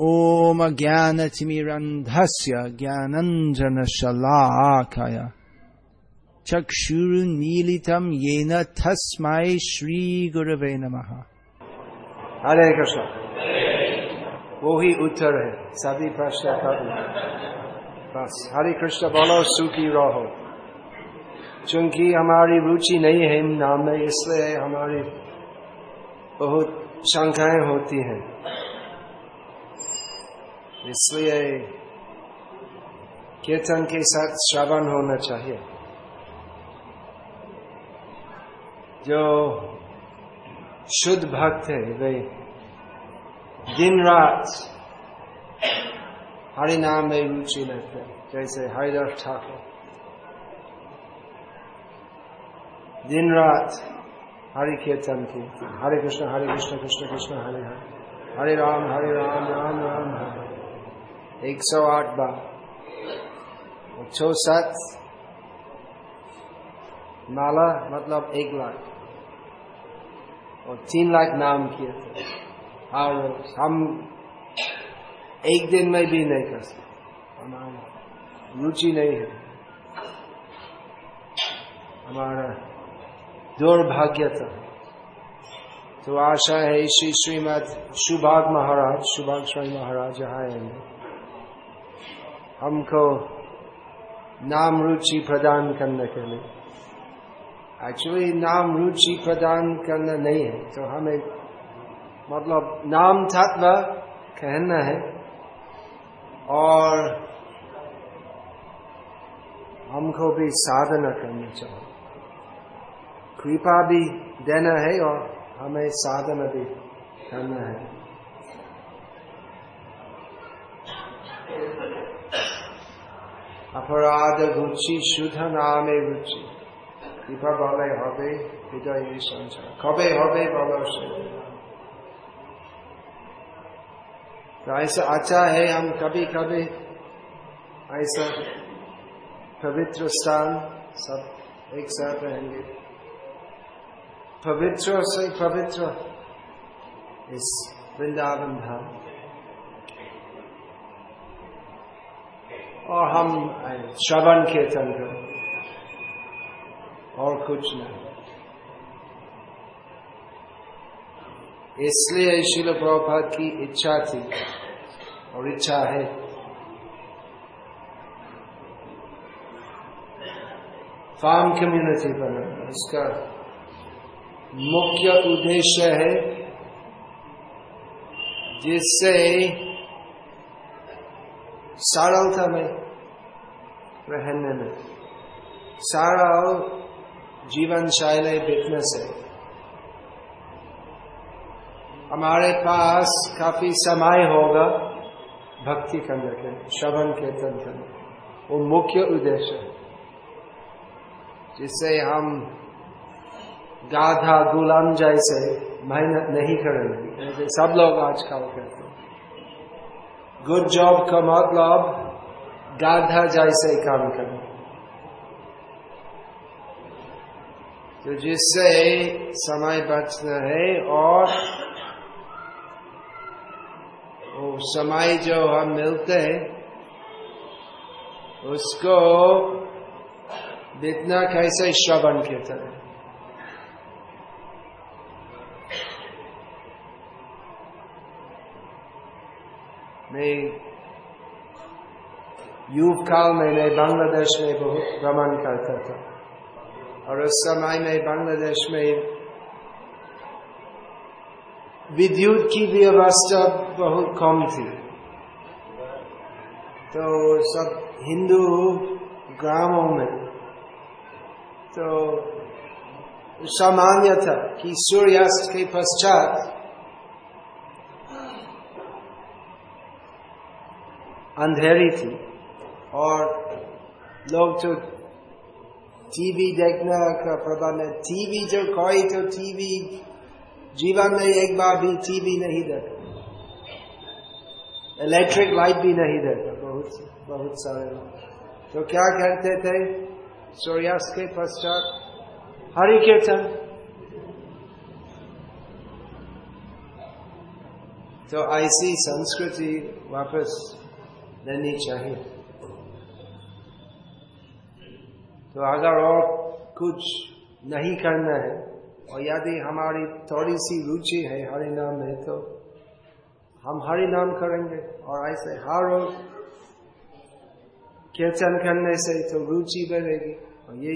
ॐ ज्ञानतिमिरन्धस्य ज्ञानञ्जनशलाकय। चक्षुरुन्मीलितं येन तस्मै श्रीगुरवे नमः। हरे कृष्ण। वो ही उत्तर है। सभी प्रश्न का बस, हरे कृष्ण, बोलो, सुखी रहो। चूँकि हमारी रुचि नहीं है, नाम में इसलिए हमारी बहुत शंकाएँ होती हैं। इसलिए कीर्तन के साथ श्रवण होना चाहिए। जो शुद्ध भक्त है, वे दिन रात हरि नाम में रुचि लेते जैसे हरिदास ठाकुर। दिन रात हरि कीर्तन की हरे कृष्ण हरे कृष्ण कृष्ण कृष्ण, हरे हरे हरे राम हरे राम राम राम, हरे। एक सौ आठ बार। छो सात। नाला मतलब एक लाख। और तीन लाख नाम किए थे। और हम एक दिन में भी नहीं कर सकते। हमारा रुचि नहीं है। हमारा दुर्भाग्य था। तो आशा है श्री श्रीमद सुभाग महाराज, सुभाग स्वामी महाराज यहाँ आएँगे। हमको नाम रुचि प्रदान करने के लिए। एक्चुअली नाम रुचि प्रदान करना नहीं है तो हमें मतलब नाम तत्व कहना है, और हमको भी साधना करनी चाहिए। कृपा भी देना है और हमें साधना भी करना है। अपराध रुचि शुद्ध नामे रुचि কৃপা বলে হবে হৃদয় সঞ্চার কবে হবে বলো तो ऐसा अच्छा है हम कभी कभी ऐसा पवित्र स्थान सब एक साथ रहेंगे पवित्र से पवित्र इस वृंदावन धाम और हम श्रवण कीर्तन करें। और कुछ नहीं। इसलिए शिल प्रभुपाद की इच्छा थी, और इच्छा है। फार्म कम्युनिटी बनाना इसका मुख्य उद्देश्य है, जिससे सरलता में। रहने में। सरल जीवन शैली बिज़नेस से हमारे पास काफ़ी समय होगा भक्ति करने के, श्रवण कीर्तन करने। वो मुख्य उद्देश्य है। जिससे हम गाधा गुलाम जैसे मेहनत नहीं करेंगे। सब लोग आजकल कहते हैं। गुड जॉब का मतलब गाधा जैसे काम करें तो जिससे समय बचना है और वो समय जो हम मिलते हैं, उसको जितना कैसे श्रवण के तरह मैं युग काल में मैं बांग्लादेश में बहुत भ्रमण करता था। और उस समय में बांग्लादेश में विद्युत की व्यवस्था बहुत कम थी। तो सब हिंदू ग्रामों में तो सामान्य था कि सूर्यास्त के पश्चात अंधेरी थी। और लोग जो टीवी देखने का प्रबंध टीवी जो कोई तो टीवी जीवन में एक बार भी टीवी नहीं देखा इलेक्ट्रिक लाइट भी नहीं देखा बहुत बहुत सारे लोग। तो क्या कहते थे? सूर्यास्त के पश्चात हरि कीर्तन तो ऐसी संस्कृति वापस लेनी चाहिए। तो अगर और कुछ नहीं करना है, और यदि हमारी थोड़ी सी रुचि है हरि नाम में तो हम हरि नाम करेंगे। और ऐसे हर रोज कीर्तन करने से तो रुचि बढ़ेगी। और ये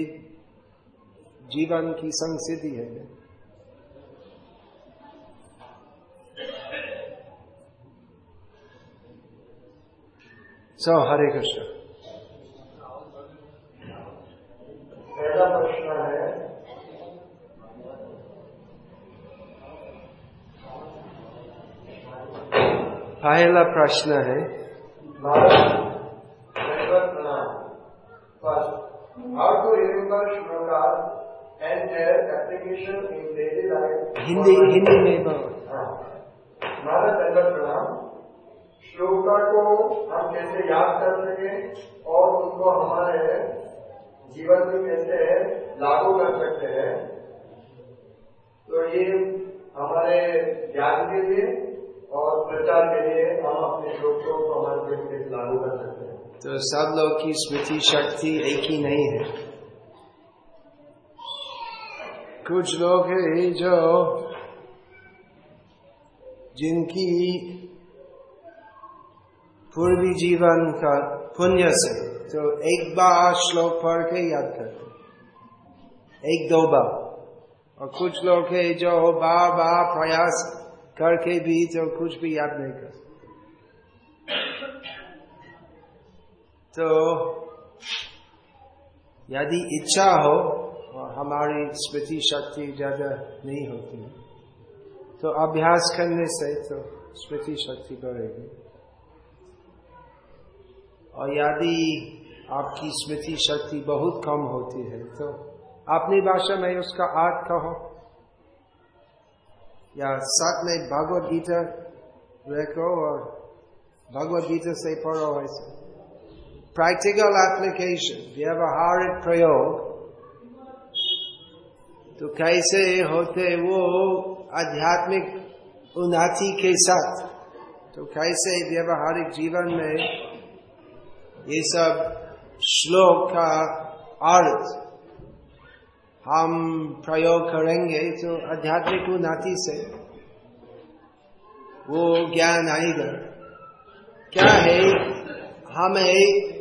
जीवन की संसिद्धि है। सो हरे कृष्ण पहला प्रश्न है पहला प्रश्न है First, how to remember shlokas and their application in daily life? Hindi Hindi में बोलो हमारा दंडवत प्रणाम श्लोका को हम कैसे याद कर सके और उनको हमारे जीवन में कैसे लागू कर सकते हैं। तो ये हमारे ज्ञान के लिए और प्रचार के लिए हम अपने श्लोकों को हमारे जीवन में लागू कर सकते हैं। तो सब लोग की स्मृति शक्ति एक ही नहीं है। कुछ लोग हैं जो जिनकी पूर्वी जीवन का पुण्य से। तो एक बार श्लोक पढ़ के याद करते एक दो बार और कुछ लोग हैं जो बार बार प्रयास करके भी तो कुछ भी याद नहीं कर तो यदि इच्छा हो, और हमारी स्मृति शक्ति ज़्यादा नहीं होती तो अभ्यास करने से तो स्मृति शक्ति बढ़ेगी। और यदि आपकी स्मृति शक्ति बहुत कम होती है तो अपनी भाषा में उसका अर्थ कहो। या साथ में भगवत गीता रखो और भगवत गीता से पढ़ो ऐसे। प्रैक्टिकल एप्लीकेशन व्यवहारिक प्रयोग। तो कैसे होते वो आध्यात्मिक उन्नति के साथ? तो कैसे व्यवहारिक जीवन में ये सब श्लोक का अर्थ हम प्रयोग करेंगे तो आध्यात्मिक उन्नति से। वो ज्ञान आएगा। क्या है? हमें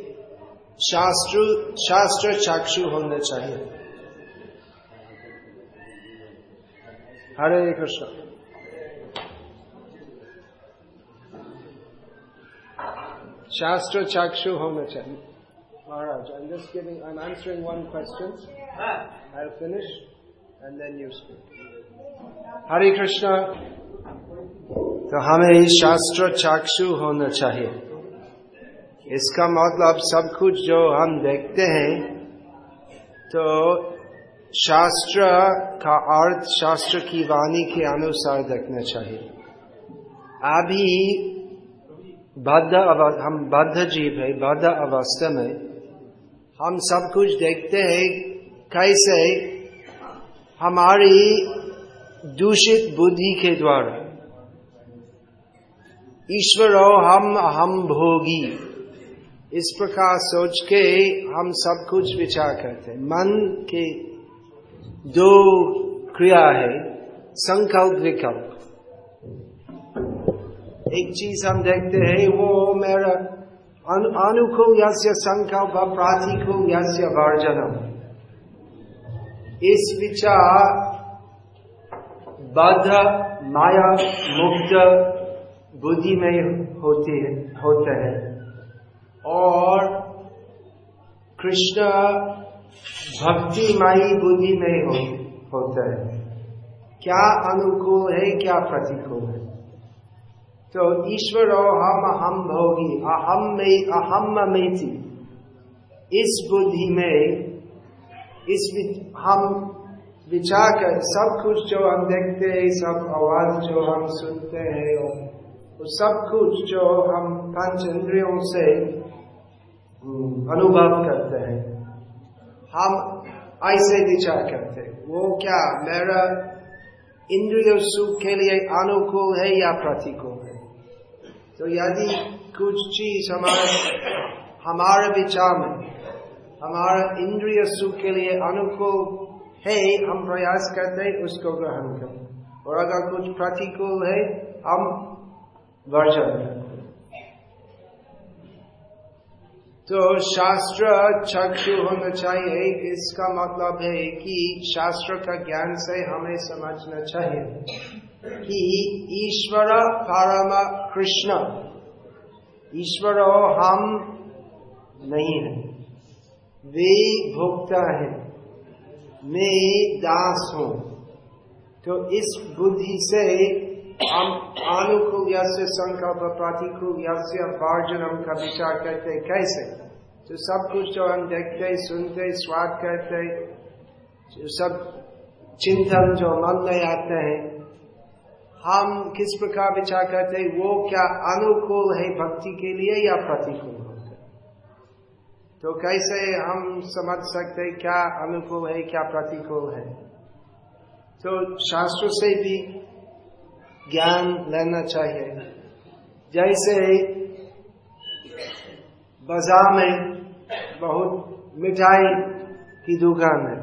शास्त्र शास्त्र चाक्षु होना चाहिए। हरे कृष्ण। शास्त्र चाक्षु होना चाहिए Maharaj, I'm just giving, I'm answering one question. I'll finish and then you speak. हरे कृष्ण तो हमें शास्त्र चाक्षु होना चाहिए इसका मतलब सब कुछ जो हम देखते हैं तो शास्त्र का अर्थ शास्त्र की वाणी के अनुसार देखना चाहिए अभी बद्ध हम बद्ध जीव है बद्ध अवस्था में, हम सब कुछ देखते हैं, कैसे हमारी दूषित बुद्धि के द्वारा। ईश्वर हम हम भोगी। इस प्रकार सोच के हम सब कुछ विचार करते हैं। मन के दो क्रिया है, संकल्प विकल्प। एक चीज़ हम देखते हैं वो मेरा अनुकूल यस्य संकल्प प्रातिकूल यस्य वर्जनम। इस विचार बद्ध माया मुक्त बुद्धि में होती है होते हैं। और कृष्ण भक्तिमयी बुद्धि में हो, होता है। क्या अनुकूल है क्या प्रतिकूल है? तो ईश्वर हम अहम भोगी अहम में अहम में थी इस बुद्धि में इस हम विचार कर सब कुछ जो हम देखते हैं सब आवाज़ जो हम सुनते हैं वो सब कुछ जो हम पंच इंद्रियों से अनुभव करते हैं हम ऐसे विचार करते हैं वो क्या मेरा इंद्रिय सुख के लिए अनुकूल है या प्रतिकूल तो यदि कुछ चीज़ हमारे हमारे विचार में, हमारा इंद्रिय सुख के लिए अनुकूल है, हम प्रयास करते हैं, उसको ग्रहण करें। और अगर कुछ प्रतिकूल है, हम वर्जन तो शास्त्र चक्षु होना चाहिए, इसका मतलब है कि शास्त्र का ज्ञान से हमें समझना चाहिए। कि ईश्वर परम कृष्ण। ईश्वर हम नहीं है। वे भोक्ता है। मैं दास हूँ। तो इस बुद्धि से हम अनुकूल से संकल्प प्रतिकूल यस्य वर्जनम का विचार करते कैसे? तो सब कुछ जो हम देखते, सुनते, स्वाद करते। जो सब चिंतन जो मन में आते हैं हम किस प्रकार विचार करते हैं, वो क्या अनुकूल है भक्ति के लिए या प्रतिकूल तो कैसे हम समझ सकते हैं क्या अनुकूल है, क्या प्रतिकूल है? तो शास्त्र से भी ज्ञान लेना चाहिए। जैसे बाज़ार में बहुत मिठाई की दुकान है।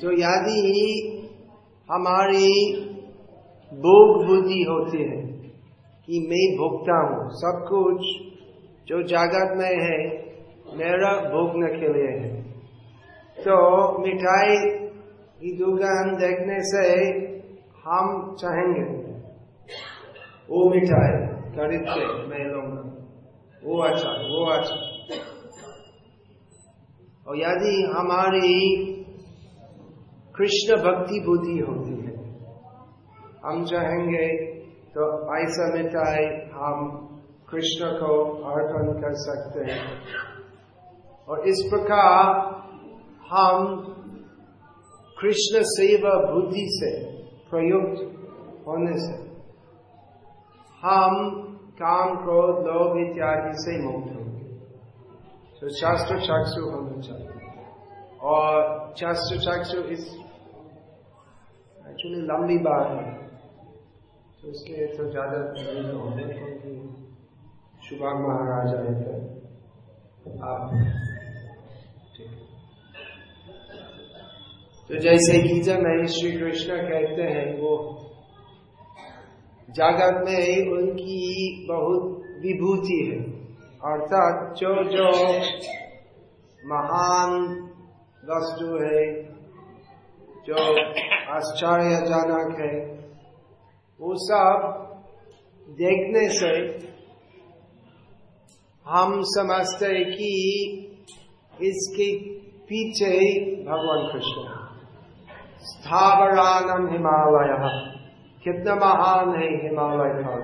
तो यदि हमारी भोग बुद्धि होती है कि मैं भोगता हूँ। सब कुछ जो जगत में है, मेरा भोगने के लिए है। तो मिठाई की दुकान देखने से हम चाहेंगे। वो मिठाई खरीद के मैं। लूँगा वो अच्छा वो अच्छा। और यदि हमारी कृष्ण भक्ति बुद्धि होती हम चाहेंगे तो ऐसा मिठाई हम कृष्ण को अर्पण कर सकते हैं। और इस प्रकार हम कृष्ण सेवा बुद्धि से प्रयुक्त होने से हम काम क्रोध लोभ इत्यादि से मुक्त होंगे। तो शास्त्र चक्षु होना चाहिए। और शास्त्र चक्षु इस एक्चुअली लंबी बात है। इसलिए तो ज़्यादा होने क्योंकि सुभाग महाराज आए थे। आप तो जैसे गीता में श्री कृष्ण कहते हैं, वो जगत में उनकी बहुत विभूति है। अर्थात जो जो महान वस्तु है, जो आश्चर्यजनक है वो सब देखने से हम समझते हैं कि इसके पीछे भगवान कृष्ण स्थावरानम हिमालय। कितना महान है हिमालय का।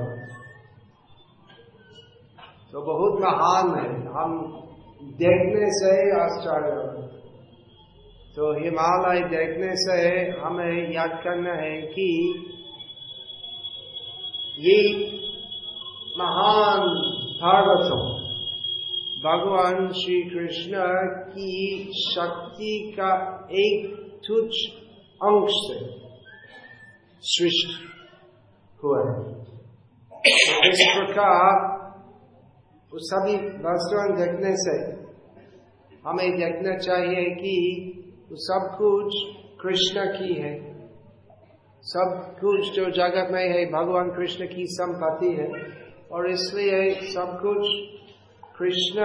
तो बहुत महान है। हम देखने से आश्चर्य तो हिमालय देखने से हमें याद करना है कि ये महान पर्वतों भगवान श्री कृष्ण की शक्ति का एक तुच्छ अंश से सृष्टि हुआ है। इस प्रकार सभी वस्तुएँ देखने से हमें देखना चाहिए कि सब कुछ कृष्ण की है। सब कुछ जो जगत में है, भगवान कृष्ण की संपत्ति है। और इसलिए सब कुछ कृष्ण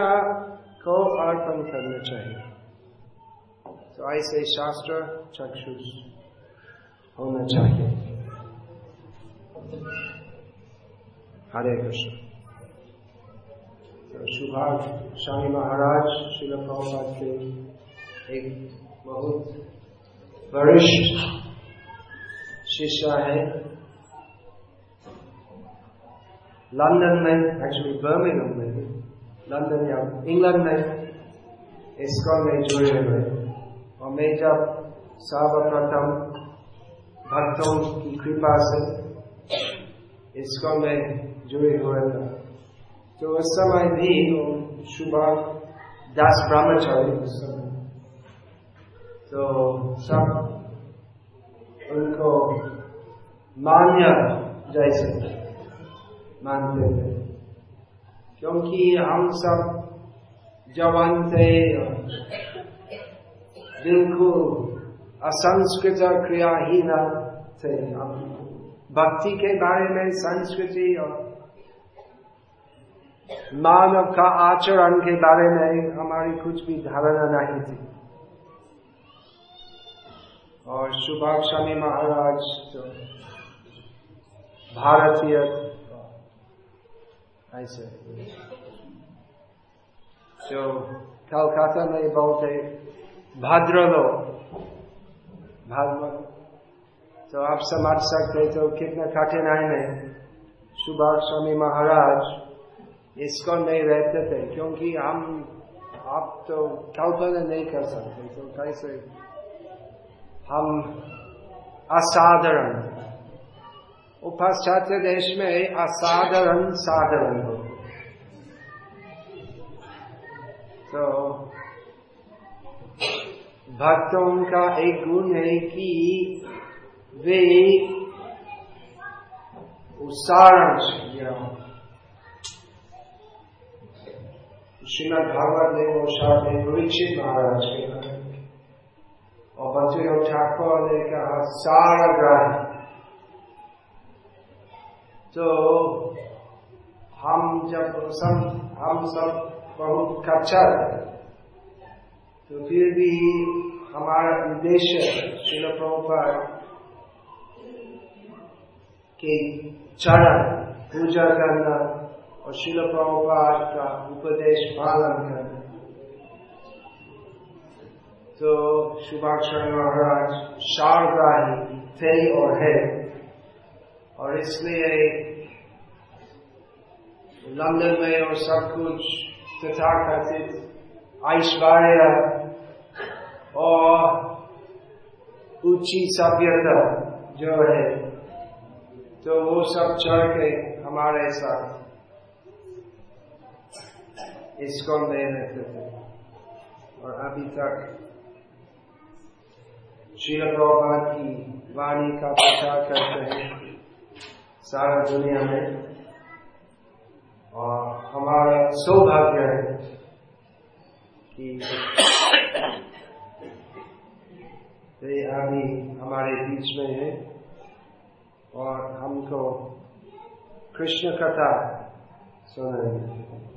को अर्पण करना चाहिए। तो ऐसे शास्त्र चक्षुष होना चाहिए। हरे कृष्ण। तो सुभाष स्वामी महाराज, श्री प्रभुपाद के एक बहुत वरिष्ठ शिष्य है। लंदन में एक्चुअली बर्मिंगम में लंदन या इंग्लैंड में इसको में जुड़े हुए और मैं जब सर्वप्रथम भक्तों की कृपा से इसको मैं जुड़े हुए था। तो उस समय भी सुबह दस ब्रह्मचारी उस समय। तो सब उनको मान्य जैसे मानते थे क्योंकि हम सब जवान थे, बिल्कुल असंस्कृत क्रियाहीन थे हम। भक्ति के बारे में संस्कृति और मानव का आचरण के बारे में हमारी कुछ भी धारणा नहीं थी। और सुभाष स्वामी महाराज तो भारतीय। ऐसे। जो कलकत्ता में बोलते भद्रलो। भागवत तो आप समझ सकते तो कितना कठिनाई में सुभाष स्वामी महाराज इसको नहीं रहते थे, क्योंकि हम, आप तो कल्पना नहीं कर सकते तो कैसे? हम असाधारण। वो पाश्चात्य देश में असाधारण साधारण हो। तो भक्तों का एक गुण है कि वे श्रीमद भागवत ने वो शायद परीक्षित महाराज के और बच्चे ठाकुर ने कहा सारा ग्रह तो हम जब सब, हम सब बहुत कच्चा तो फिर भी हमारा उद्देश्य शिल प्रभुपाद, के चरण पूजा करना और शिल प्रभुपाद का उपदेश पालन करना। तो सुभाषण महाराज शारदाही थे और है। और इसलिए लंदन में और सब कुछ तथा कथित ऐश्वर्य और ऊँची सभ्यता जो है तो वो सब चढ़ के हमारे साथ इसको में रहते थे और अभी तक प्रभुपाद की वाणी का प्रचार करते हैं। सारा दुनिया में और हमारा सौभाग्य है कि वे आदमी हमारे बीच में है और हमको कृष्ण कथा सुनाएँगे